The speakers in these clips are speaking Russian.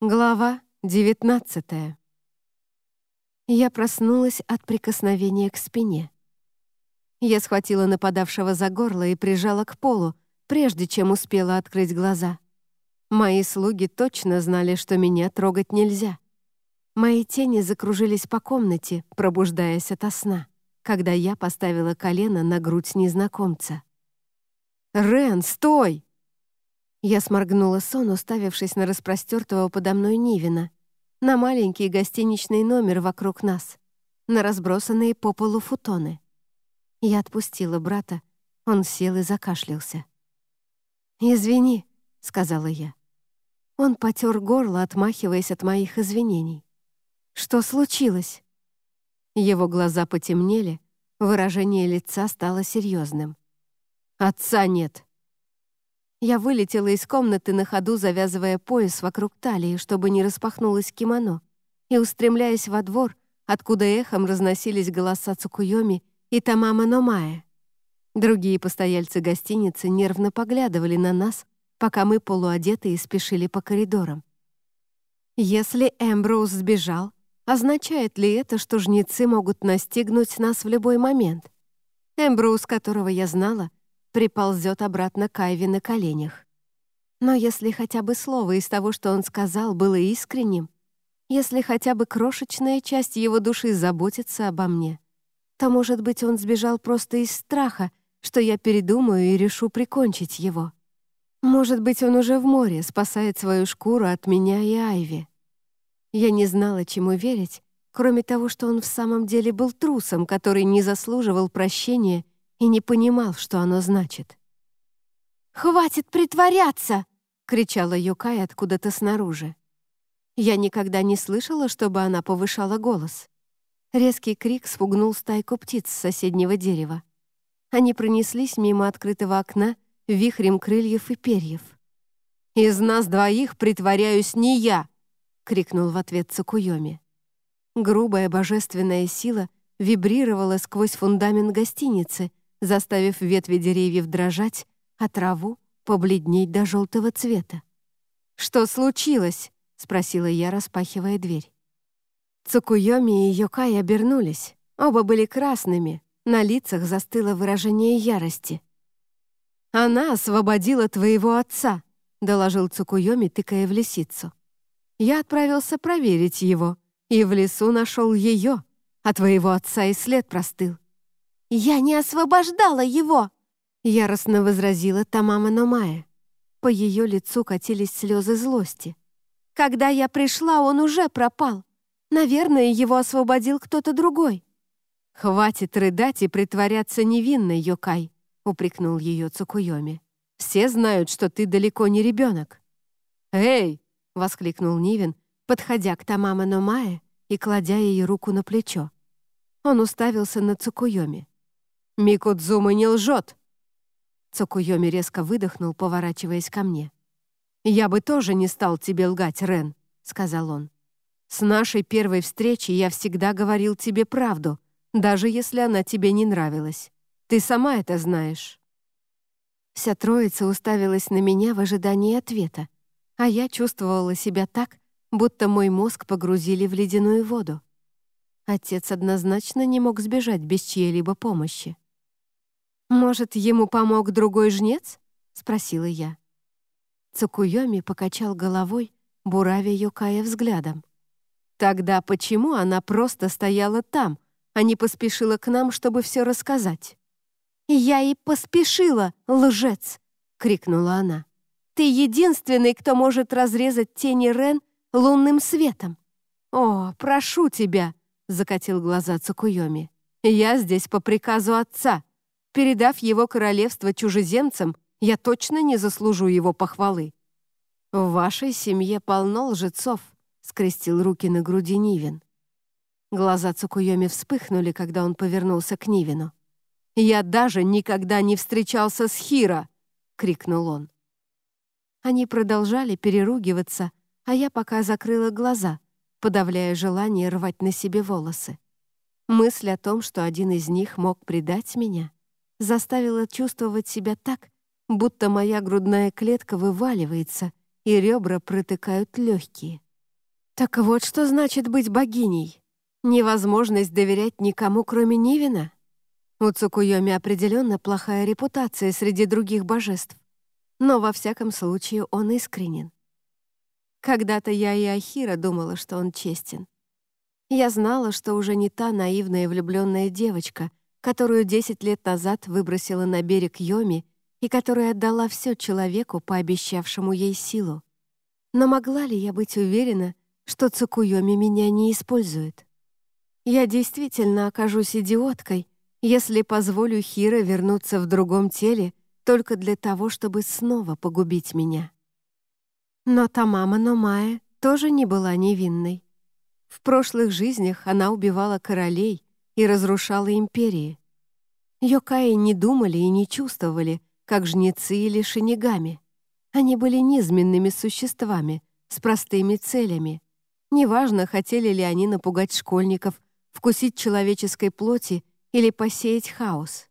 Глава 19 Я проснулась от прикосновения к спине. Я схватила нападавшего за горло и прижала к полу, прежде чем успела открыть глаза. Мои слуги точно знали, что меня трогать нельзя. Мои тени закружились по комнате, пробуждаясь ото сна, когда я поставила колено на грудь незнакомца. «Рен, стой!» Я сморгнула сон, уставившись на распростертого подо мной Нивина, на маленький гостиничный номер вокруг нас, на разбросанные по полу футоны. Я отпустила брата, он сел и закашлялся. «Извини», — сказала я. Он потер горло, отмахиваясь от моих извинений. «Что случилось?» Его глаза потемнели, выражение лица стало серьезным. «Отца нет», я вылетела из комнаты на ходу, завязывая пояс вокруг талии, чтобы не распахнулось кимоно, и устремляясь во двор, откуда эхом разносились голоса Цукуйоми и Тамама Номая. Другие постояльцы гостиницы нервно поглядывали на нас, пока мы полуодетые спешили по коридорам. Если Эмброуз сбежал, означает ли это, что жнецы могут настигнуть нас в любой момент? Эмброуз, которого я знала, приползет обратно к Айве на коленях. Но если хотя бы слово из того, что он сказал, было искренним, если хотя бы крошечная часть его души заботится обо мне, то, может быть, он сбежал просто из страха, что я передумаю и решу прикончить его. Может быть, он уже в море, спасает свою шкуру от меня и Айви. Я не знала, чему верить, кроме того, что он в самом деле был трусом, который не заслуживал прощения и не понимал, что оно значит. «Хватит притворяться!» — кричала Юкай откуда-то снаружи. Я никогда не слышала, чтобы она повышала голос. Резкий крик спугнул стайку птиц с соседнего дерева. Они пронеслись мимо открытого окна вихрем крыльев и перьев. «Из нас двоих притворяюсь не я!» — крикнул в ответ Цукуйоми. Грубая божественная сила вибрировала сквозь фундамент гостиницы, заставив ветви деревьев дрожать, а траву побледнеть до желтого цвета. «Что случилось?» — спросила я, распахивая дверь. Цукуйоми и Йокай обернулись. Оба были красными, на лицах застыло выражение ярости. «Она освободила твоего отца», — доложил Цукуйоми, тыкая в лисицу. «Я отправился проверить его, и в лесу нашел ее, а твоего отца и след простыл. «Я не освобождала его!» — яростно возразила Тамама Номая. По ее лицу катились слезы злости. «Когда я пришла, он уже пропал. Наверное, его освободил кто-то другой». «Хватит рыдать и притворяться невинной, Йокай», — упрекнул ее Цукуйоми. «Все знают, что ты далеко не ребенок». «Эй!» — воскликнул Нивин, подходя к Тамама Номае и кладя ей руку на плечо. Он уставился на Цукуйоми. Микудзума не лжет!» Цукуйоми резко выдохнул, поворачиваясь ко мне. «Я бы тоже не стал тебе лгать, Рен», — сказал он. «С нашей первой встречи я всегда говорил тебе правду, даже если она тебе не нравилась. Ты сама это знаешь». Вся троица уставилась на меня в ожидании ответа, а я чувствовала себя так, будто мой мозг погрузили в ледяную воду. Отец однозначно не мог сбежать без чьей-либо помощи. «Может, ему помог другой жнец?» — спросила я. Цукуйоми покачал головой, буравя Юкая взглядом. «Тогда почему она просто стояла там, а не поспешила к нам, чтобы все рассказать?» «Я и поспешила, лжец!» — крикнула она. «Ты единственный, кто может разрезать тени Рен лунным светом!» «О, прошу тебя!» — закатил глаза Цукуйоми. «Я здесь по приказу отца. Передав его королевство чужеземцам, я точно не заслужу его похвалы. «В вашей семье полно лжецов», — скрестил руки на груди Нивин. Глаза Цукуйоми вспыхнули, когда он повернулся к Нивину. «Я даже никогда не встречался с Хиро!» — крикнул он. Они продолжали переругиваться, а я пока закрыла глаза, подавляя желание рвать на себе волосы. Мысль о том, что один из них мог предать меня — заставила чувствовать себя так, будто моя грудная клетка вываливается и ребра протыкают легкие. Так вот что значит быть богиней. Невозможность доверять никому, кроме Нивина. У Цукуйоми определенно плохая репутация среди других божеств. Но во всяком случае он искренен. Когда-то я и Ахира думала, что он честен. Я знала, что уже не та наивная влюбленная девочка, которую 10 лет назад выбросила на берег Йоми и которая отдала все человеку, пообещавшему ей силу. Но могла ли я быть уверена, что Цукуйоми меня не использует? Я действительно окажусь идиоткой, если позволю Хиро вернуться в другом теле только для того, чтобы снова погубить меня. Но Тамама Номая тоже не была невинной. В прошлых жизнях она убивала королей и разрушала империи. Йокаи не думали и не чувствовали, как жнецы или шинигами. Они были низменными существами, с простыми целями. Неважно, хотели ли они напугать школьников, вкусить человеческой плоти или посеять хаос.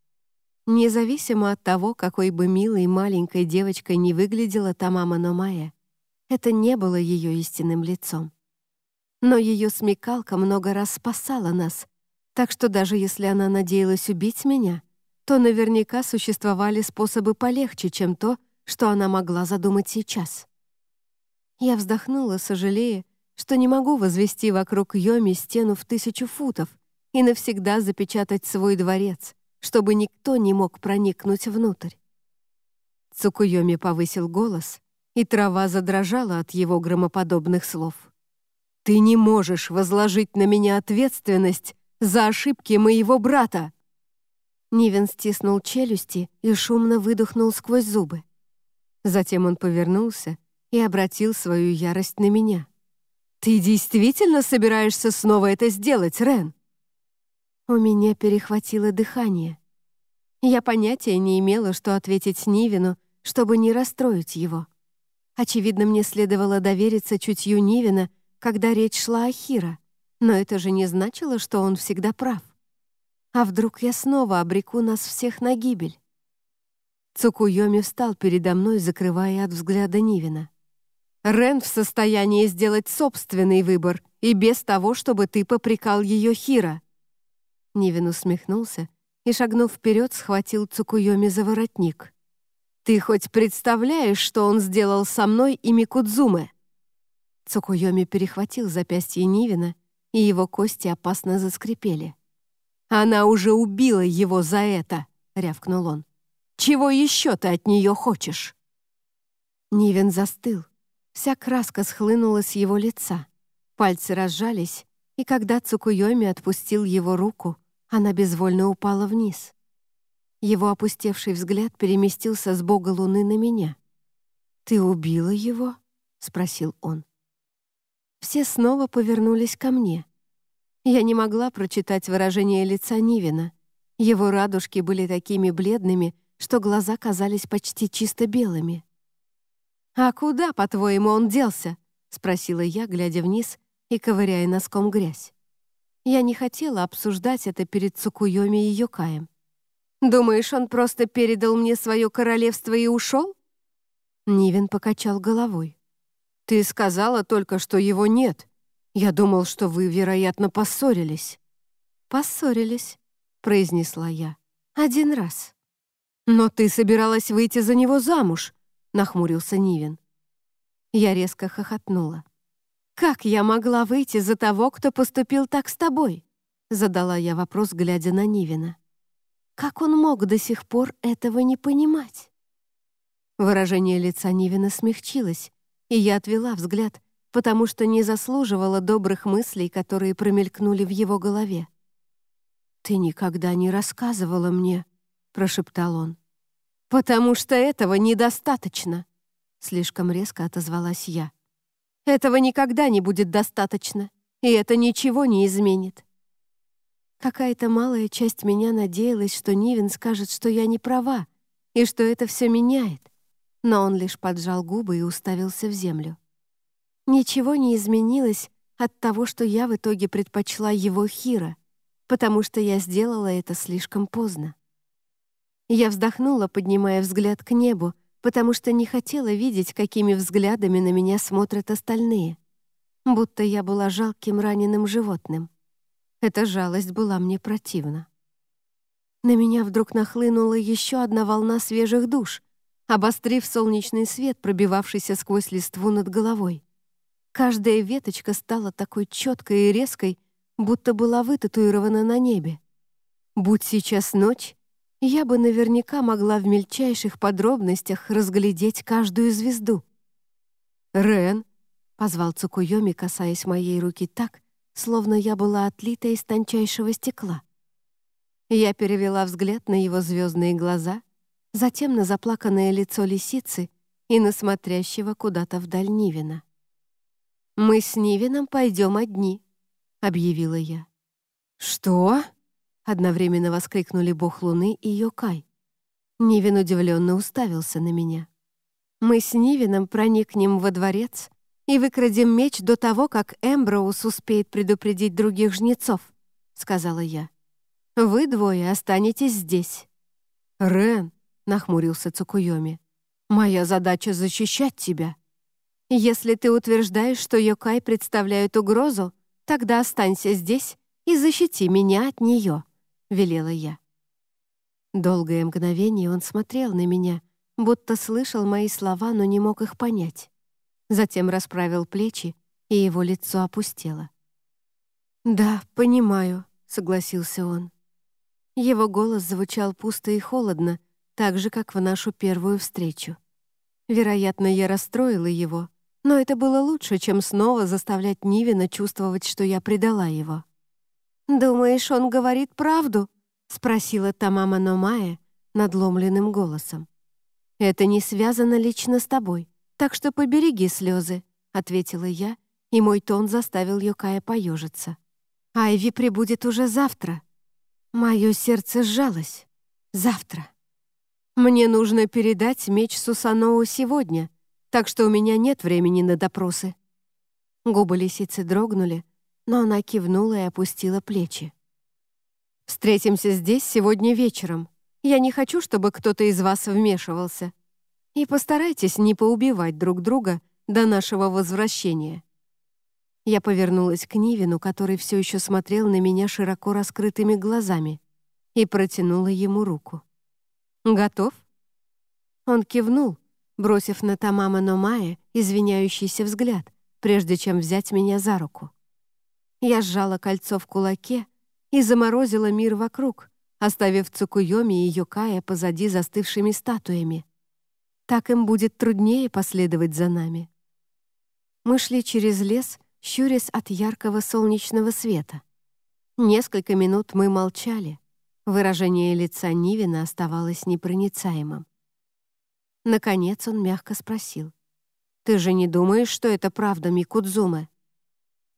Независимо от того, какой бы милой маленькой девочкой не выглядела Тамама Номая, это не было ее истинным лицом. Но ее смекалка много раз спасала нас, так что даже если она надеялась убить меня, то наверняка существовали способы полегче, чем то, что она могла задумать сейчас. Я вздохнула, сожалея, что не могу возвести вокруг Йоми стену в тысячу футов и навсегда запечатать свой дворец, чтобы никто не мог проникнуть внутрь. Цукуйоми повысил голос, и трава задрожала от его громоподобных слов. «Ты не можешь возложить на меня ответственность за ошибки моего брата!» Нивен стиснул челюсти и шумно выдохнул сквозь зубы. Затем он повернулся и обратил свою ярость на меня. «Ты действительно собираешься снова это сделать, Рен?» У меня перехватило дыхание. Я понятия не имела, что ответить Нивину, чтобы не расстроить его. Очевидно, мне следовало довериться чутью Нивина, когда речь шла о Хира, но это же не значило, что он всегда прав. А вдруг я снова обреку нас всех на гибель? Цукуйоми встал передо мной, закрывая от взгляда Нивина. «Рен в состоянии сделать собственный выбор, и без того, чтобы ты попрекал ее Хира». Нивин усмехнулся и, шагнув вперед, схватил Цукуйоми за воротник. «Ты хоть представляешь, что он сделал со мной и Микудзуме?» Цукуйоми перехватил запястье Нивина, и его кости опасно заскрипели. «Она уже убила его за это!» — рявкнул он. «Чего еще ты от нее хочешь?» Нивен застыл. Вся краска схлынула с его лица. Пальцы разжались, и когда Цукуйоми отпустил его руку, она безвольно упала вниз. Его опустевший взгляд переместился с бога Луны на меня. «Ты убила его?» — спросил он. Все снова повернулись ко мне. Я не могла прочитать выражение лица Нивина. Его радужки были такими бледными, что глаза казались почти чисто белыми. «А куда, по-твоему, он делся?» — спросила я, глядя вниз и ковыряя носком грязь. Я не хотела обсуждать это перед Цукуйоми и Йокаем. Думаешь, он просто передал мне свое королевство и ушел?» Нивен покачал головой. «Ты сказала только, что его нет. Я думал, что вы, вероятно, поссорились». «Поссорились», — произнесла я. «Один раз». «Но ты собиралась выйти за него замуж», — нахмурился Нивен. Я резко хохотнула. «Как я могла выйти за того, кто поступил так с тобой?» — задала я вопрос, глядя на Нивина. Как он мог до сих пор этого не понимать? Выражение лица Нивина смягчилось, и я отвела взгляд, потому что не заслуживала добрых мыслей, которые промелькнули в его голове. «Ты никогда не рассказывала мне», — прошептал он. «Потому что этого недостаточно», — слишком резко отозвалась я. «Этого никогда не будет достаточно, и это ничего не изменит. Какая-то малая часть меня надеялась, что Нивен скажет, что я не права, и что это все меняет. Но он лишь поджал губы и уставился в землю. Ничего не изменилось от того, что я в итоге предпочла его Хира, потому что я сделала это слишком поздно. Я вздохнула, поднимая взгляд к небу, потому что не хотела видеть, какими взглядами на меня смотрят остальные. будто я была жалким раненым животным. Эта жалость была мне противна. На меня вдруг нахлынула еще одна волна свежих душ, обострив солнечный свет, пробивавшийся сквозь листву над головой. Каждая веточка стала такой четкой и резкой, будто была вытатуирована на небе. Будь сейчас ночь, я бы наверняка могла в мельчайших подробностях разглядеть каждую звезду. «Рен!» — позвал Цукуйоми, касаясь моей руки так, словно я была отлита из тончайшего стекла. Я перевела взгляд на его звездные глаза, затем на заплаканное лицо лисицы и на смотрящего куда-то вдаль Нивина. «Мы с Нивином пойдем одни», — объявила я. «Что?» Одновременно воскликнули бог Луны и Йокай. Нивин удивленно уставился на меня. «Мы с Нивином проникнем во дворец и выкрадем меч до того, как Эмброуз успеет предупредить других жнецов», — сказала я. «Вы двое останетесь здесь». «Рен», — нахмурился Цукуйоми, — «моя задача — защищать тебя». «Если ты утверждаешь, что Йокай представляют угрозу, тогда останься здесь и защити меня от нее», — велела я. Долгое мгновение он смотрел на меня, будто слышал мои слова, но не мог их понять. Затем расправил плечи, и его лицо опустело. «Да, понимаю», — согласился он. Его голос звучал пусто и холодно, так же, как в нашу первую встречу. Вероятно, я расстроила его, но это было лучше, чем снова заставлять Нивина чувствовать, что я предала его. «Думаешь, он говорит правду?» — спросила Тамама Номая надломленным голосом. «Это не связано лично с тобой, так что побереги слезы», — ответила я, и мой тон заставил Йокая поежиться. «Айви прибудет уже завтра». Мое сердце сжалось. «Завтра». «Мне нужно передать меч Сусаноу сегодня, так что у меня нет времени на допросы». Губы лисицы дрогнули, но она кивнула и опустила плечи. «Встретимся здесь сегодня вечером. Я не хочу, чтобы кто-то из вас вмешивался. И постарайтесь не поубивать друг друга до нашего возвращения». Я повернулась к Нивину, который все еще смотрел на меня широко раскрытыми глазами, и протянула ему руку. «Готов?» Он кивнул, бросив на Тамама Номая извиняющийся взгляд, прежде чем взять меня за руку. Я сжала кольцо в кулаке и заморозила мир вокруг, оставив Цукуйоми и Йокая позади застывшими статуями. Так им будет труднее последовать за нами. Мы шли через лес, щурясь от яркого солнечного света. Несколько минут мы молчали. Выражение лица Нивина оставалось непроницаемым. Наконец он мягко спросил. «Ты же не думаешь, что это правда, Микудзуме?»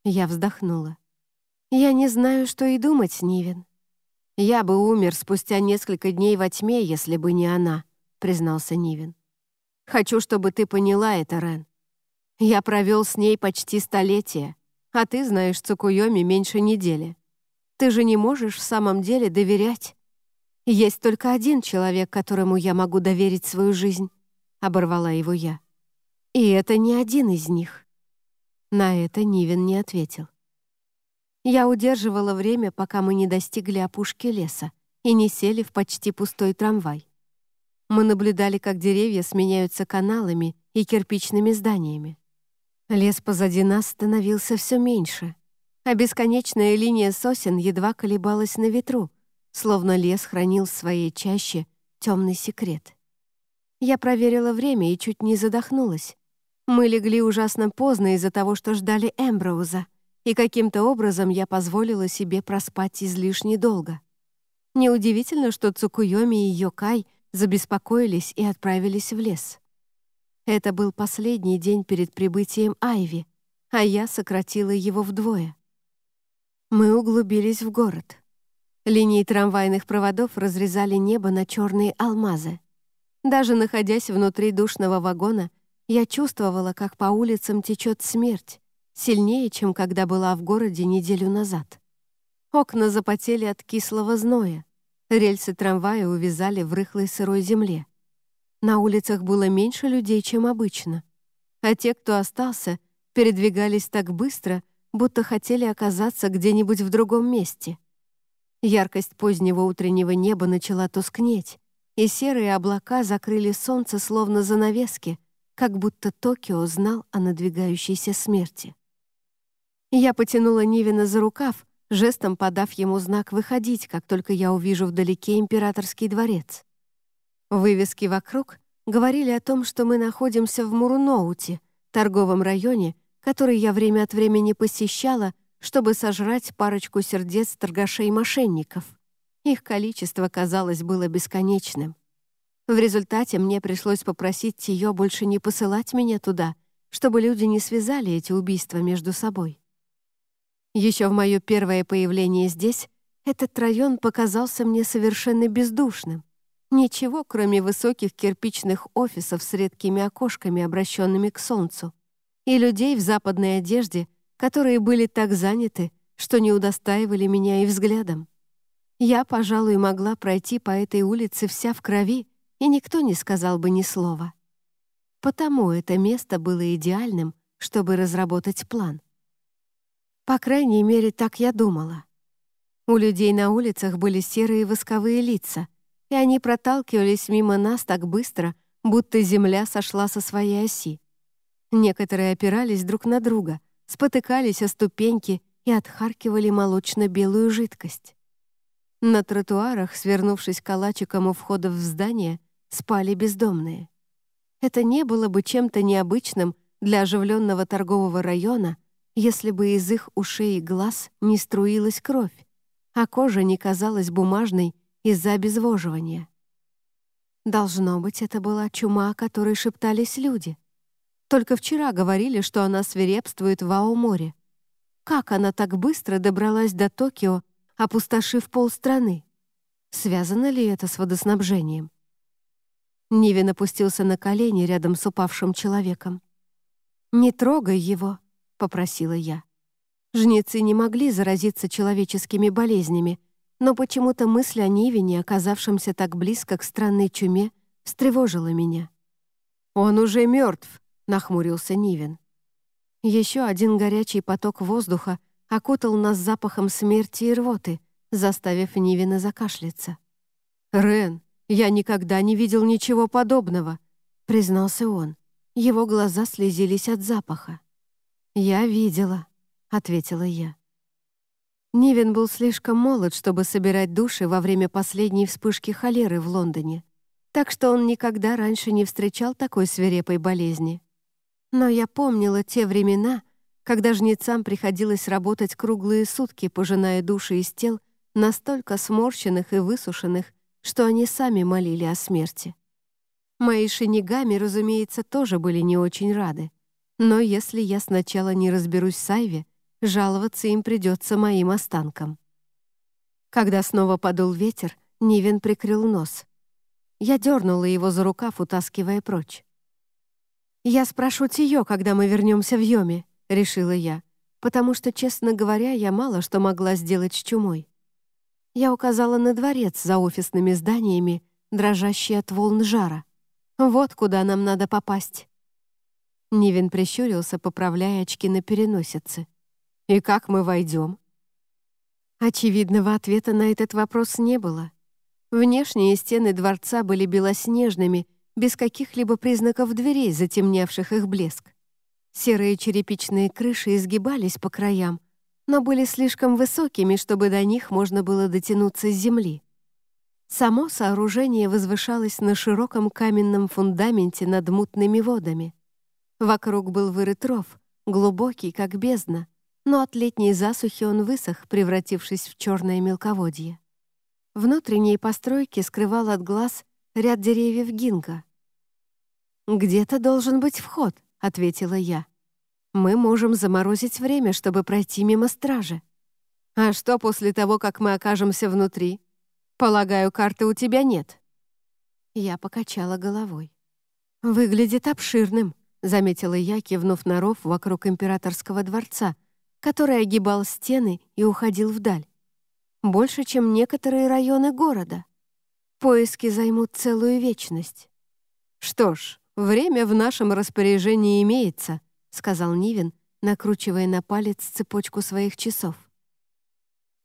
Я вздохнула. «Я не знаю, что и думать, Нивен. Я бы умер спустя несколько дней во тьме, если бы не она», — признался Нивен. «Хочу, чтобы ты поняла это, Рен. Я провел с ней почти столетие, а ты знаешь Цукуйоми меньше недели. Ты же не можешь в самом деле доверять. Есть только один человек, которому я могу доверить свою жизнь», — оборвала его я. «И это не один из них». На это Нивен не ответил. Я удерживала время, пока мы не достигли опушки леса и не сели в почти пустой трамвай. Мы наблюдали, как деревья сменяются каналами и кирпичными зданиями. Лес позади нас становился все меньше, а бесконечная линия сосен едва колебалась на ветру, словно лес хранил в своей чаще темный секрет. Я проверила время и чуть не задохнулась. Мы легли ужасно поздно из-за того, что ждали Эмброуза, и каким-то образом я позволила себе проспать излишне долго. Неудивительно, что Цукуйоми и Йокай забеспокоились и отправились в лес. Это был последний день перед прибытием Айви, а я сократила его вдвое. Мы углубились в город. Линии трамвайных проводов разрезали небо на черные алмазы. Даже находясь внутри душного вагона, я чувствовала, как по улицам течет смерть, сильнее, чем когда была в городе неделю назад. Окна запотели от кислого зноя, рельсы трамвая увязали в рыхлой сырой земле. На улицах было меньше людей, чем обычно, а те, кто остался, передвигались так быстро, будто хотели оказаться где-нибудь в другом месте. Яркость позднего утреннего неба начала тускнеть, и серые облака закрыли солнце словно занавески, как будто Токио знал о надвигающейся смерти. Я потянула Нивина за рукав, жестом подав ему знак «выходить», как только я увижу вдалеке императорский дворец. Вывески вокруг говорили о том, что мы находимся в Муруноуте, торговом районе, который я время от времени посещала, чтобы сожрать парочку сердец торгашей-мошенников. Их количество, казалось, было бесконечным. В результате мне пришлось попросить Тиё больше не посылать меня туда, чтобы люди не связали эти убийства между собой. Еще в мое первое появление здесь этот район показался мне совершенно бездушным. Ничего, кроме высоких кирпичных офисов с редкими окошками, обращенными к солнцу, и людей в западной одежде, которые были так заняты, что не удостаивали меня и взглядом. Я, пожалуй, могла пройти по этой улице вся в крови, и никто не сказал бы ни слова. Потому это место было идеальным, чтобы разработать план. По крайней мере, так я думала. У людей на улицах были серые восковые лица, и они проталкивались мимо нас так быстро, будто земля сошла со своей оси. Некоторые опирались друг на друга, спотыкались о ступеньки и отхаркивали молочно-белую жидкость. На тротуарах, свернувшись калачиком у входа в здание, спали бездомные. Это не было бы чем-то необычным для оживленного торгового района — если бы из их ушей и глаз не струилась кровь, а кожа не казалась бумажной из-за обезвоживания. Должно быть, это была чума, о которой шептались люди. Только вчера говорили, что она свирепствует в Аоморе. Как она так быстро добралась до Токио, опустошив полстраны? Связано ли это с водоснабжением? Нивин опустился на колени рядом с упавшим человеком. «Не трогай его», попросила я. Жнецы не могли заразиться человеческими болезнями, но почему-то мысль о Нивине, оказавшемся так близко к странной чуме, встревожила меня. «Он уже мертв», — нахмурился Нивин. Еще один горячий поток воздуха окутал нас запахом смерти и рвоты, заставив Нивина закашляться. «Рен, я никогда не видел ничего подобного», — признался он. Его глаза слезились от запаха. «Я видела», — ответила я. Нивен был слишком молод, чтобы собирать души во время последней вспышки холеры в Лондоне, так что он никогда раньше не встречал такой свирепой болезни. Но я помнила те времена, когда жнецам приходилось работать круглые сутки, пожиная души из тел, настолько сморщенных и высушенных, что они сами молили о смерти. Мои шинигами, разумеется, тоже были не очень рады. Но если я сначала не разберусь с Айве, жаловаться им придется моим останкам. Когда снова подул ветер, Нивен прикрыл нос. Я дернула его за рукав, утаскивая прочь. «Я спрошу Тиё, когда мы вернемся в Йоме», — решила я, потому что, честно говоря, я мало что могла сделать с чумой. Я указала на дворец за офисными зданиями, дрожащий от волн жара. Вот куда нам надо попасть. Нивен прищурился, поправляя очки на переносице. «И как мы войдем?» Очевидного ответа на этот вопрос не было. Внешние стены дворца были белоснежными, без каких-либо признаков дверей, затемнявших их блеск. Серые черепичные крыши изгибались по краям, но были слишком высокими, чтобы до них можно было дотянуться с земли. Само сооружение возвышалось на широком каменном фундаменте над мутными водами. Вокруг был вырыт ров, глубокий, как бездна, но от летней засухи он высох, превратившись в черное мелководье. Внутренние постройки скрывал от глаз ряд деревьев гинга. «Где-то должен быть вход», — ответила я. «Мы можем заморозить время, чтобы пройти мимо стражи». «А что после того, как мы окажемся внутри? Полагаю, карты у тебя нет». Я покачала головой. «Выглядит обширным. — заметила я, кивнув на ров вокруг императорского дворца, который огибал стены и уходил вдаль. Больше, чем некоторые районы города. Поиски займут целую вечность. «Что ж, время в нашем распоряжении имеется», — сказал Нивен, накручивая на палец цепочку своих часов.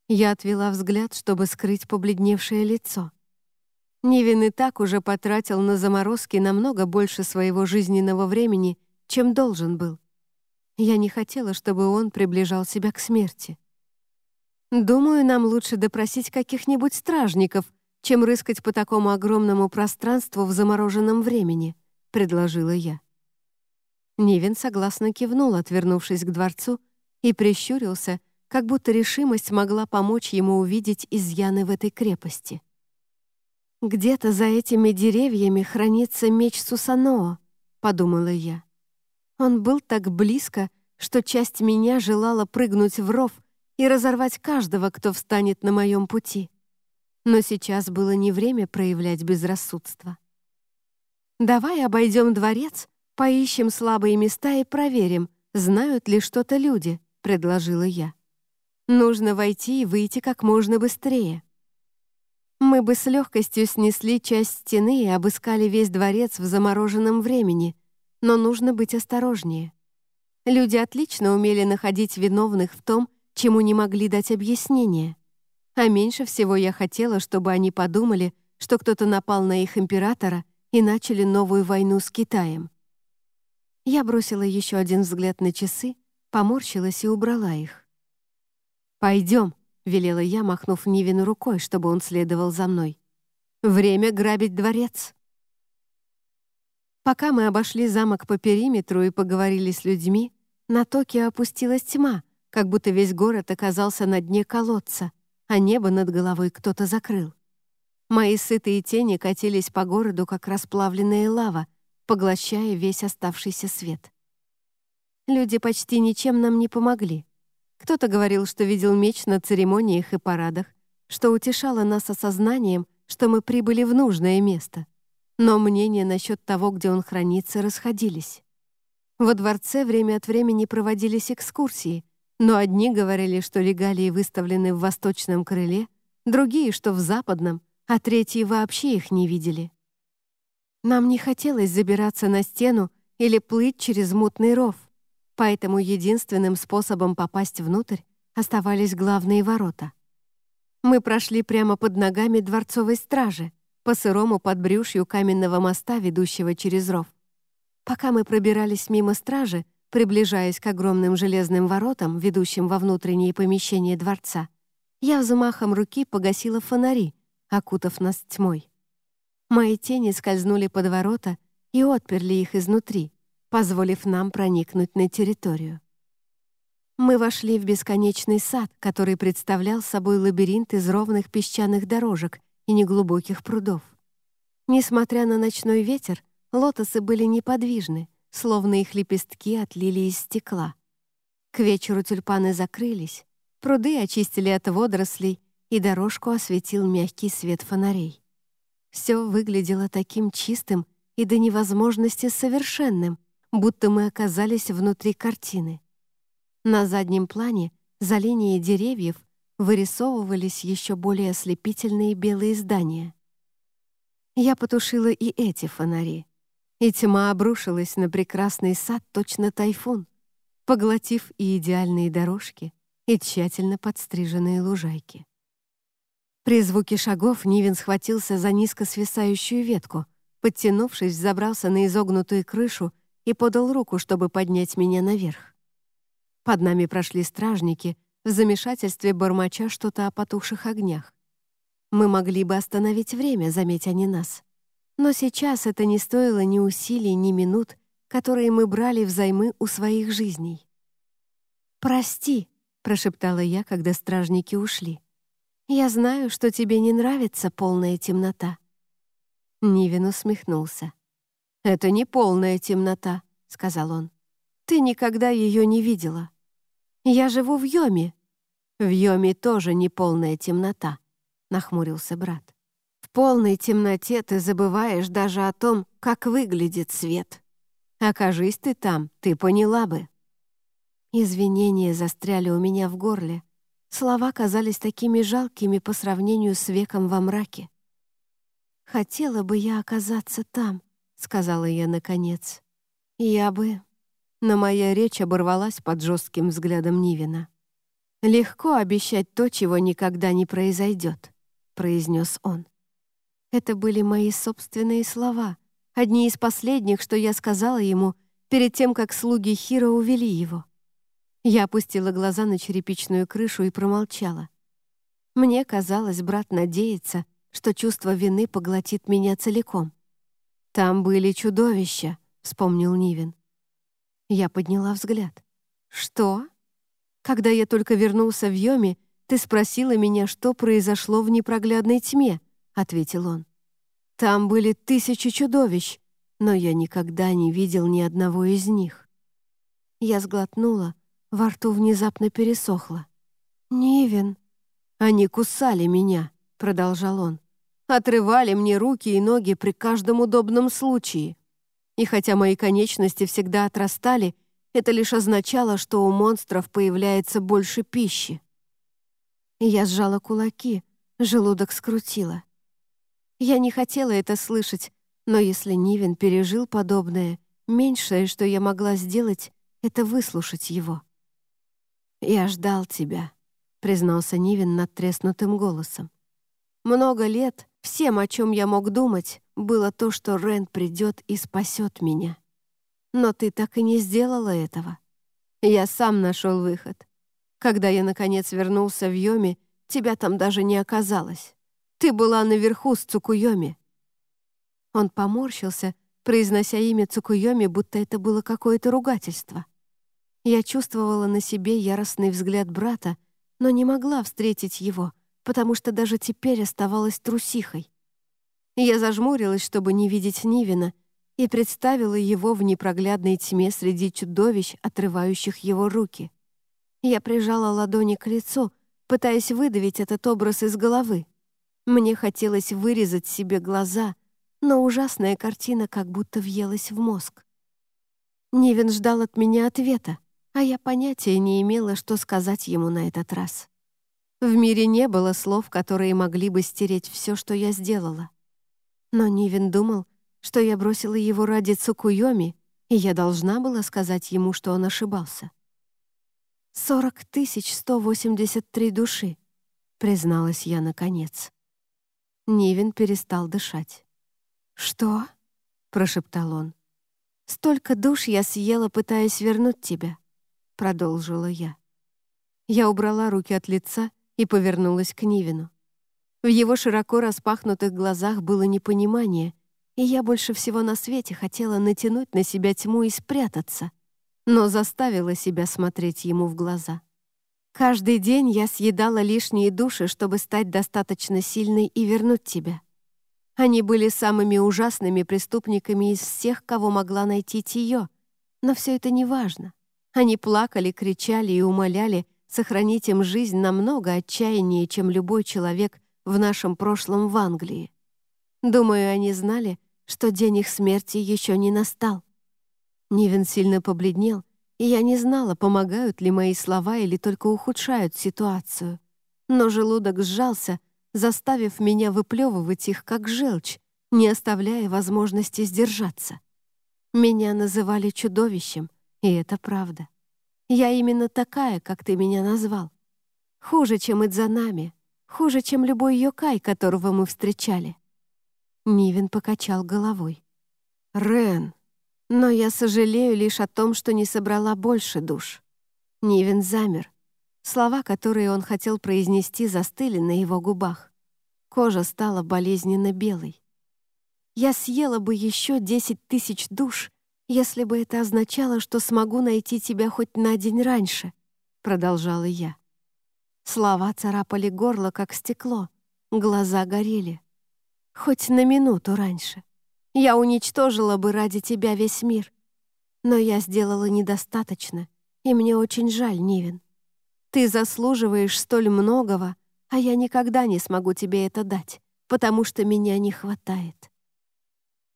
Я отвела взгляд, чтобы скрыть побледневшее лицо. Нивин и так уже потратил на заморозки намного больше своего жизненного времени, чем должен был. Я не хотела, чтобы он приближал себя к смерти. Думаю, нам лучше допросить каких-нибудь стражников, чем рыскать по такому огромному пространству в замороженном времени, предложила я. Нивин согласно кивнул, отвернувшись к дворцу, и прищурился, как будто решимость могла помочь ему увидеть изъяны в этой крепости. «Где-то за этими деревьями хранится меч Сусаноо», — подумала я. Он был так близко, что часть меня желала прыгнуть в ров и разорвать каждого, кто встанет на моем пути. Но сейчас было не время проявлять безрассудство. «Давай обойдем дворец, поищем слабые места и проверим, знают ли что-то люди», — предложила я. «Нужно войти и выйти как можно быстрее». Мы бы с легкостью снесли часть стены и обыскали весь дворец в замороженном времени, но нужно быть осторожнее. Люди отлично умели находить виновных в том, чему не могли дать объяснение. А меньше всего я хотела, чтобы они подумали, что кто-то напал на их императора и начали новую войну с Китаем. Я бросила еще один взгляд на часы, поморщилась и убрала их. «Пойдем», — велела я, махнув Нивину рукой, чтобы он следовал за мной. «Время грабить дворец». Пока мы обошли замок по периметру и поговорили с людьми, на Токио опустилась тьма, как будто весь город оказался на дне колодца, а небо над головой кто-то закрыл. Мои сытые тени катились по городу, как расплавленная лава, поглощая весь оставшийся свет. Люди почти ничем нам не помогли. Кто-то говорил, что видел меч на церемониях и парадах, что утешало нас осознанием, что мы прибыли в нужное место. Но мнения насчет того, где он хранится, расходились. Во дворце время от времени проводились экскурсии, но одни говорили, что регалии выставлены в восточном крыле, другие, что в западном, а третьи вообще их не видели. Нам не хотелось забираться на стену или плыть через мутный ров, Поэтому единственным способом попасть внутрь оставались главные ворота. Мы прошли прямо под ногами дворцовой стражи, по сырому подбрюшью каменного моста, ведущего через ров. Пока мы пробирались мимо стражи, приближаясь к огромным железным воротам, ведущим во внутренние помещения дворца, я взмахом руки погасила фонари, окутав нас тьмой. Мои тени скользнули под ворота и отперли их изнутри, позволив нам проникнуть на территорию. Мы вошли в бесконечный сад, который представлял собой лабиринт из ровных песчаных дорожек и неглубоких прудов. Несмотря на ночной ветер, лотосы были неподвижны, словно их лепестки отлили из стекла. К вечеру тюльпаны закрылись, пруды очистили от водорослей, и дорожку осветил мягкий свет фонарей. Все выглядело таким чистым и до невозможности совершенным, будто мы оказались внутри картины. На заднем плане, за линией деревьев, вырисовывались еще более ослепительные белые здания. Я потушила и эти фонари, и тьма обрушилась на прекрасный сад точно тайфун, поглотив и идеальные дорожки, и тщательно подстриженные лужайки. При звуке шагов Нивен схватился за низко свисающую ветку, подтянувшись, забрался на изогнутую крышу и подал руку, чтобы поднять меня наверх. Под нами прошли стражники, в замешательстве бормоча что-то о потухших огнях. Мы могли бы остановить время, заметь они нас. Но сейчас это не стоило ни усилий, ни минут, которые мы брали взаймы у своих жизней. «Прости», — прошептала я, когда стражники ушли. «Я знаю, что тебе не нравится полная темнота». Нивин усмехнулся. «Это не полная темнота», — сказал он. «Ты никогда ее не видела. Я живу в Йоме». «В Йоме тоже не полная темнота», — нахмурился брат. «В полной темноте ты забываешь даже о том, как выглядит свет. Окажись ты там, ты поняла бы». Извинения застряли у меня в горле. Слова казались такими жалкими по сравнению с веком во мраке. Хотела бы я оказаться там, — сказала я наконец. «Я бы... но моя речь оборвалась под жестким взглядом Нивина. «Легко обещать то, чего никогда не произойдет», — произнес он. Это были мои собственные слова, одни из последних, что я сказала ему перед тем, как слуги Хира увели его. Я опустила глаза на черепичную крышу и промолчала. Мне казалось, брат надеется, что чувство вины поглотит меня целиком. «Там были чудовища», — вспомнил Нивин. Я подняла взгляд. «Что?» Когда я только вернулся в Йоми, ты спросила меня, что произошло в непроглядной тьме, ответил он. Там были тысячи чудовищ, но я никогда не видел ни одного из них. Я сглотнула, во рту внезапно пересохло. «Нивен!» «Они кусали меня», — продолжал он. «Отрывали мне руки и ноги при каждом удобном случае. И хотя мои конечности всегда отрастали, это лишь означало, что у монстров появляется больше пищи. Я сжала кулаки, желудок скрутило. Я не хотела это слышать, но если Нивен пережил подобное, меньшее, что я могла сделать, это выслушать его. «Я ждал тебя», — признался Нивен надтреснутым голосом. «Много лет всем, о чем я мог думать, было то, что Рен придет и спасет меня». Но ты так и не сделала этого. Я сам нашел выход. Когда я, наконец, вернулся в Йоми, тебя там даже не оказалось. Ты была наверху с Цукуйоми». Он поморщился, произнося имя Цукуйоми, будто это было какое-то ругательство. Я чувствовала на себе яростный взгляд брата, но не могла встретить его, потому что даже теперь оставалась трусихой. Я зажмурилась, чтобы не видеть Нивина, и представила его в непроглядной тьме среди чудовищ, отрывающих его руки. Я прижала ладони к лицу, пытаясь выдавить этот образ из головы. Мне хотелось вырезать себе глаза, но ужасная картина как будто въелась в мозг. Нивен ждал от меня ответа, а я понятия не имела, что сказать ему на этот раз. В мире не было слов, которые могли бы стереть все, что я сделала. Но Нивен думал, что я бросила его ради Цукуйоми, и я должна была сказать ему, что он ошибался. «Сорок тысяч сто восемьдесят три души», — призналась я наконец. Нивин перестал дышать. «Что?» — прошептал он. «Столько душ я съела, пытаясь вернуть тебя», — продолжила я. Я убрала руки от лица и повернулась к Нивину. В его широко распахнутых глазах было непонимание — и я больше всего на свете хотела натянуть на себя тьму и спрятаться, но заставила себя смотреть ему в глаза. Каждый день я съедала лишние души, чтобы стать достаточно сильной и вернуть тебя. Они были самыми ужасными преступниками из всех, кого могла найти Тиё, но все это не важно. Они плакали, кричали и умоляли сохранить им жизнь намного отчаяннее, чем любой человек в нашем прошлом в Англии. Думаю, они знали, что день их смерти еще не настал. Нивен сильно побледнел, и я не знала, помогают ли мои слова или только ухудшают ситуацию. Но желудок сжался, заставив меня выплевывать их как желчь, не оставляя возможности сдержаться. Меня называли чудовищем, и это правда. Я именно такая, как ты меня назвал. Хуже, чем Идзанами, хуже, чем любой йокай, которого мы встречали. Нивен покачал головой. «Рен, но я сожалею лишь о том, что не собрала больше душ». Нивен замер. Слова, которые он хотел произнести, застыли на его губах. Кожа стала болезненно белой. «Я съела бы еще десять тысяч душ, если бы это означало, что смогу найти тебя хоть на день раньше», — продолжала я. Слова царапали горло, как стекло, глаза горели. Хоть на минуту раньше. Я уничтожила бы ради тебя весь мир. Но я сделала недостаточно, и мне очень жаль, Нивен. Ты заслуживаешь столь многого, а я никогда не смогу тебе это дать, потому что меня не хватает.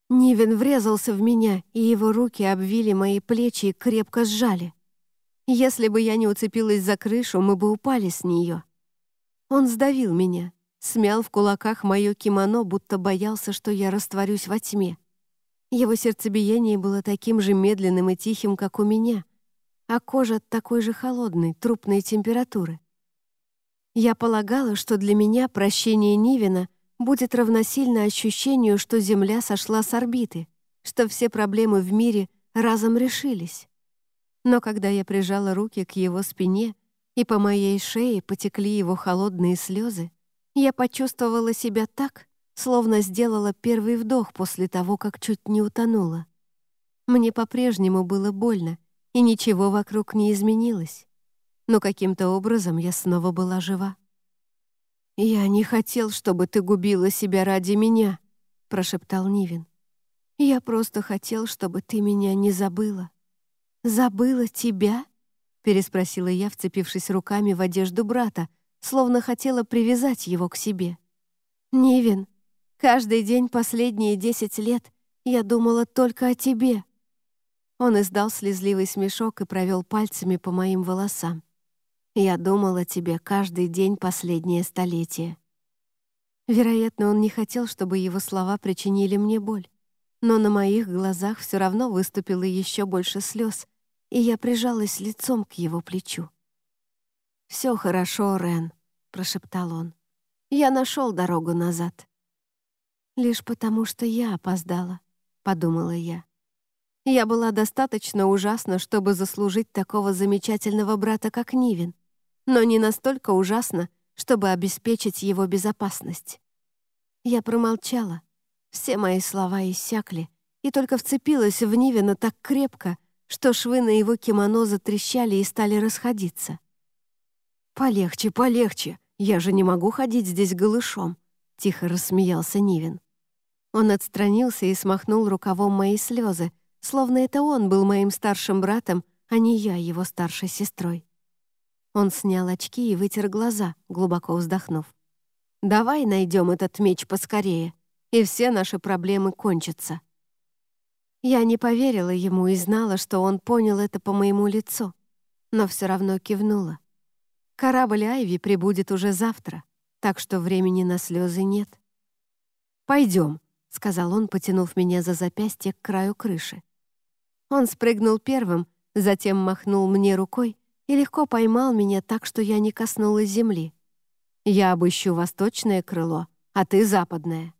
Нивен врезался в меня, и его руки обвили мои плечи и крепко сжали. Если бы я не уцепилась за крышу, мы бы упали с нее. Он сдавил меня, смял в кулаках мое кимоно, будто боялся, что я растворюсь во тьме. Его сердцебиение было таким же медленным и тихим, как у меня, а кожа такой же холодной, трупной температуры. Я полагала, что для меня прощение Нивина будет равносильно ощущению, что Земля сошла с орбиты, что все проблемы в мире разом решились. Но когда я прижала руки к его спине, и по моей шее потекли его холодные слезы, я почувствовала себя так, словно сделала первый вдох после того, как чуть не утонула. Мне по-прежнему было больно, и ничего вокруг не изменилось. Но каким-то образом я снова была жива. «Я не хотел, чтобы ты губила себя ради меня», — прошептал Нивин. «Я просто хотел, чтобы ты меня не забыла». «Забыла тебя?» — переспросила я, вцепившись руками в одежду брата, словно хотела привязать его к себе. «Нивин, каждый день последние десять лет я думала только о тебе». Он издал слезливый смешок и провел пальцами по моим волосам. Я думал о тебе каждый день последнее столетие. Вероятно, он не хотел, чтобы его слова причинили мне боль. Но на моих глазах все равно выступило еще больше слез, и я прижалась лицом к его плечу. «Все хорошо, Рен», — прошептал он. «Я нашел дорогу назад». «Лишь потому, что я опоздала», — подумала я. Я была достаточно ужасна, чтобы заслужить такого замечательного брата, как Нивин но не настолько ужасно, чтобы обеспечить его безопасность. Я промолчала. Все мои слова иссякли, и только вцепилась в Нивина так крепко, что швы на его кимоно затрещали и стали расходиться. «Полегче, полегче, я же не могу ходить здесь голышом», — тихо рассмеялся Нивин. Он отстранился и смахнул рукавом мои слезы, словно это он был моим старшим братом, а не я его старшей сестрой. Он снял очки и вытер глаза, глубоко вздохнув. «Давай найдем этот меч поскорее, и все наши проблемы кончатся». Я не поверила ему и знала, что он понял это по моему лицу, но все равно кивнула. Корабль Айви прибудет уже завтра, так что времени на слезы нет. «Пойдем», — сказал он, потянув меня за запястье к краю крыши. Он спрыгнул первым, затем махнул мне рукой, и легко поймал меня так, что я не коснулась земли. «Я обыщу восточное крыло, а ты — западное».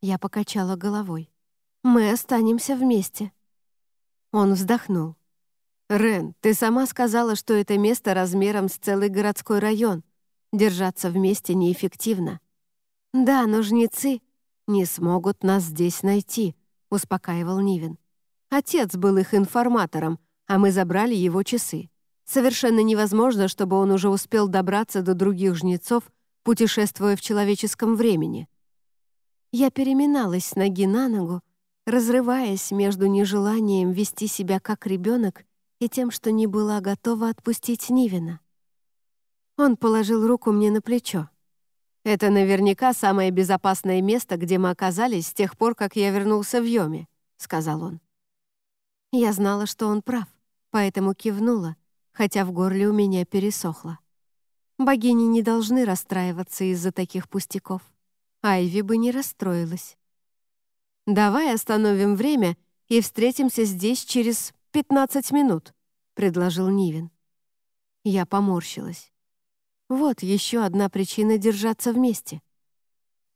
Я покачала головой. «Мы останемся вместе». Он вздохнул. «Рен, ты сама сказала, что это место размером с целый городской район. Держаться вместе неэффективно». «Да, но жнецы не смогут нас здесь найти», — успокаивал Нивен. «Отец был их информатором, а мы забрали его часы. Совершенно невозможно, чтобы он уже успел добраться до других жнецов, путешествуя в человеческом времени. Я переминалась с ноги на ногу, разрываясь между нежеланием вести себя как ребенок и тем, что не была готова отпустить Нивина. Он положил руку мне на плечо. «Это наверняка самое безопасное место, где мы оказались с тех пор, как я вернулся в Йоме», — сказал он. Я знала, что он прав, поэтому кивнула, хотя в горле у меня пересохло. Богини не должны расстраиваться из-за таких пустяков. Айви бы не расстроилась. «Давай остановим время и встретимся здесь через 15 минут», — предложил Нивин. Я поморщилась. Вот еще одна причина держаться вместе.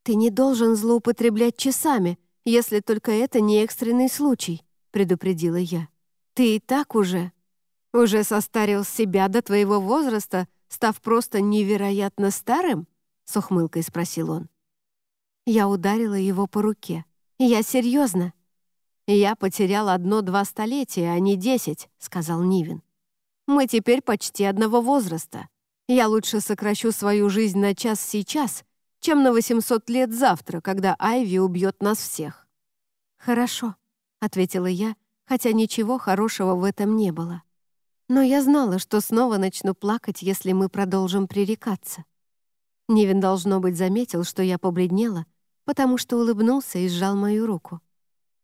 «Ты не должен злоупотреблять часами, если только это не экстренный случай», — предупредила я. «Ты и так уже...» Уже состарил себя до твоего возраста, став просто невероятно старым?» — с ухмылкой спросил он. Я ударила его по руке. «Я серьезно. «Я потерял одно-два столетия, а не десять», — сказал Нивин. «Мы теперь почти одного возраста. Я лучше сокращу свою жизнь на час сейчас, чем на 800 лет завтра, когда Айви убьет нас всех». «Хорошо», — ответила я, хотя ничего хорошего в этом не было. Но я знала, что снова начну плакать, если мы продолжим пререкаться. Невин, должно быть, заметил, что я побледнела, потому что улыбнулся и сжал мою руку.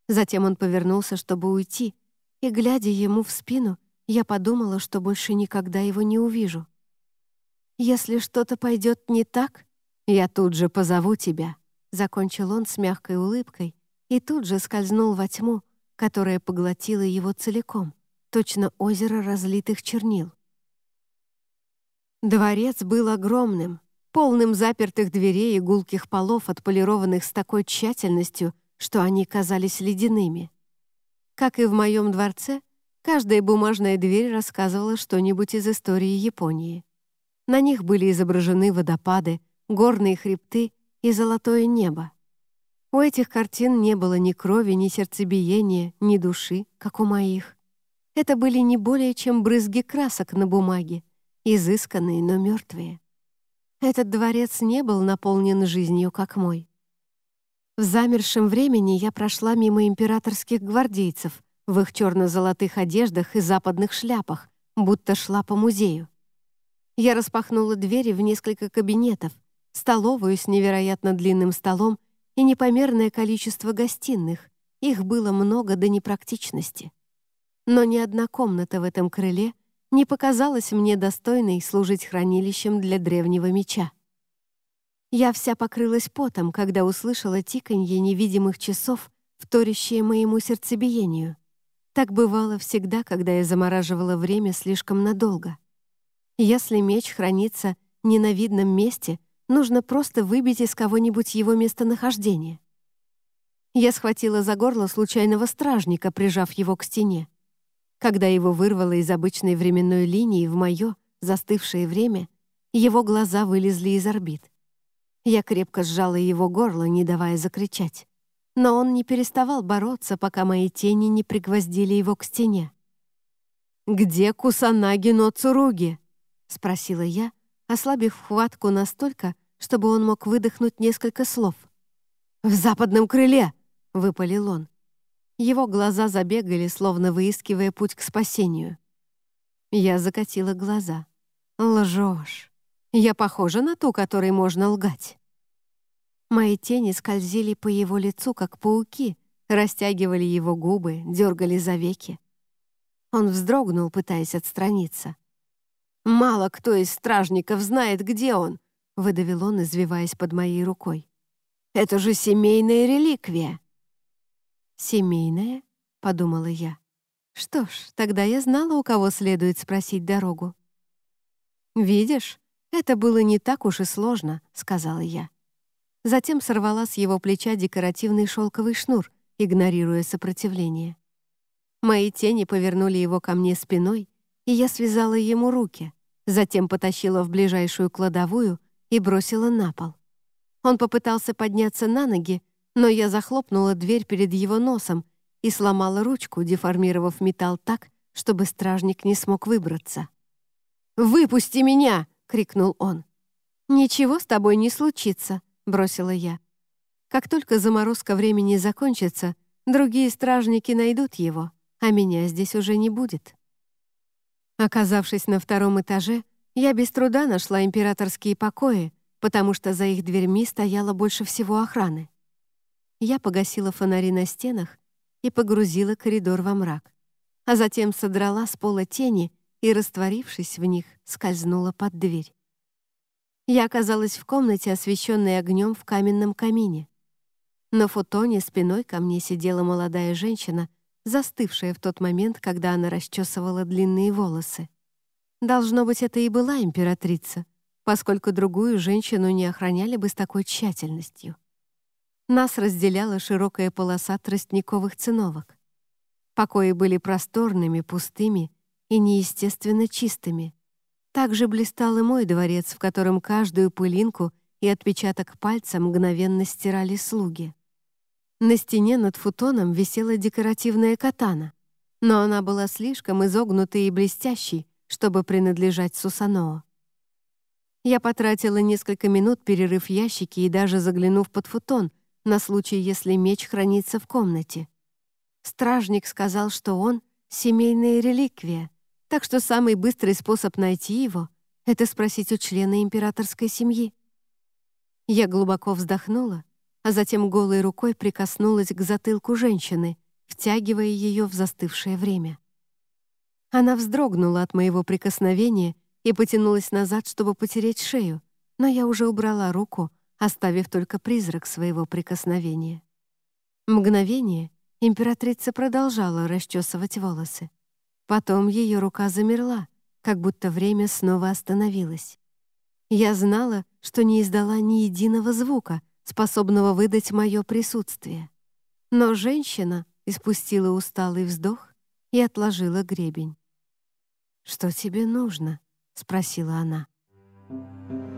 Затем он повернулся, чтобы уйти, и, глядя ему в спину, я подумала, что больше никогда его не увижу. «Если что-то пойдет не так, я тут же позову тебя», — закончил он с мягкой улыбкой и тут же скользнул во тьму, которая поглотила его целиком, точно озеро разлитых чернил. Дворец был огромным, полным запертых дверей и гулких полов, отполированных с такой тщательностью, что они казались ледяными. Как и в моем дворце, каждая бумажная дверь рассказывала что-нибудь из истории Японии. На них были изображены водопады, горные хребты и золотое небо. У этих картин не было ни крови, ни сердцебиения, ни души, как у моих. Это были не более чем брызги красок на бумаге, изысканные, но мертвые. Этот дворец не был наполнен жизнью, как мой. В замершем времени я прошла мимо императорских гвардейцев в их черно-золотых одеждах и западных шляпах, будто шла по музею. Я распахнула двери в несколько кабинетов, столовую с невероятно длинным столом и непомерное количество гостиных. Их было много до непрактичности. Но ни одна комната в этом крыле не показалась мне достойной служить хранилищем для древнего меча. Я вся покрылась потом, когда услышала тиканье невидимых часов, вторящее моему сердцебиению. Так бывало всегда, когда я замораживала время слишком надолго. Если меч хранится не на видном месте, нужно просто выбить из кого-нибудь его местонахождение. Я схватила за горло случайного стражника, прижав его к стене. Когда его вырвало из обычной временной линии в мое застывшее время, его глаза вылезли из орбит. Я крепко сжала его горло, не давая закричать. Но он не переставал бороться, пока мои тени не пригвоздили его к стене. «Где Кусанаги но Цуруги?» — спросила я, ослабив хватку настолько, чтобы он мог выдохнуть несколько слов. «В западном крыле!» — выпалил он. Его глаза забегали, словно выискивая путь к спасению. Я закатила глаза. «Лжешь. Я похожа на ту, которой можно лгать». Мои тени скользили по его лицу, как пауки, растягивали его губы, дергали за веки. Он вздрогнул, пытаясь отстраниться. «Мало кто из стражников знает, где он», — выдавил он, извиваясь под моей рукой. «Это же семейная реликвия». «Семейная?» — подумала я. «Что ж, тогда я знала, у кого следует спросить дорогу». «Видишь, это было не так уж и сложно», — сказала я. Затем сорвала с его плеча декоративный шелковый шнур, игнорируя сопротивление. Мои тени повернули его ко мне спиной, и я связала ему руки, затем потащила в ближайшую кладовую и бросила на пол. Он попытался подняться на ноги, но я захлопнула дверь перед его носом и сломала ручку, деформировав металл так, чтобы стражник не смог выбраться. «Выпусти меня!» — крикнул он. «Ничего с тобой не случится», — бросила я. «Как только заморозка времени закончится, другие стражники найдут его, а меня здесь уже не будет». Оказавшись на втором этаже, я без труда нашла императорские покои, потому что за их дверьми стояло больше всего охраны. Я погасила фонари на стенах и погрузила коридор во мрак, а затем содрала с пола тени и, растворившись в них, скользнула под дверь. Я оказалась в комнате, освещенной огнем в каменном камине. На футоне спиной ко мне сидела молодая женщина застывшая в тот момент, когда она расчесывала длинные волосы. Должно быть, это и была императрица, поскольку другую женщину не охраняли бы с такой тщательностью. Нас разделяла широкая полоса тростниковых циновок. Покои были просторными, пустыми и неестественно чистыми. Также блистал и мой дворец, в котором каждую пылинку и отпечаток пальца мгновенно стирали слуги. На стене над футоном висела декоративная катана, но она была слишком изогнутой и блестящей, чтобы принадлежать Сусаноо. Я потратила несколько минут, перерыв ящики и даже заглянув под футон, на случай, если меч хранится в комнате. Стражник сказал, что он — семейная реликвия, так что самый быстрый способ найти его — это спросить у члена императорской семьи. Я глубоко вздохнула а затем голой рукой прикоснулась к затылку женщины, втягивая ее в застывшее время. Она вздрогнула от моего прикосновения и потянулась назад, чтобы потереть шею, но я уже убрала руку, оставив только призрак своего прикосновения. Мгновение императрица продолжала расчесывать волосы. Потом ее рука замерла, как будто время снова остановилось. Я знала, что не издала ни единого звука, способного выдать мое присутствие. Но женщина испустила усталый вздох и отложила гребень. «Что тебе нужно?» — спросила она. Thank you.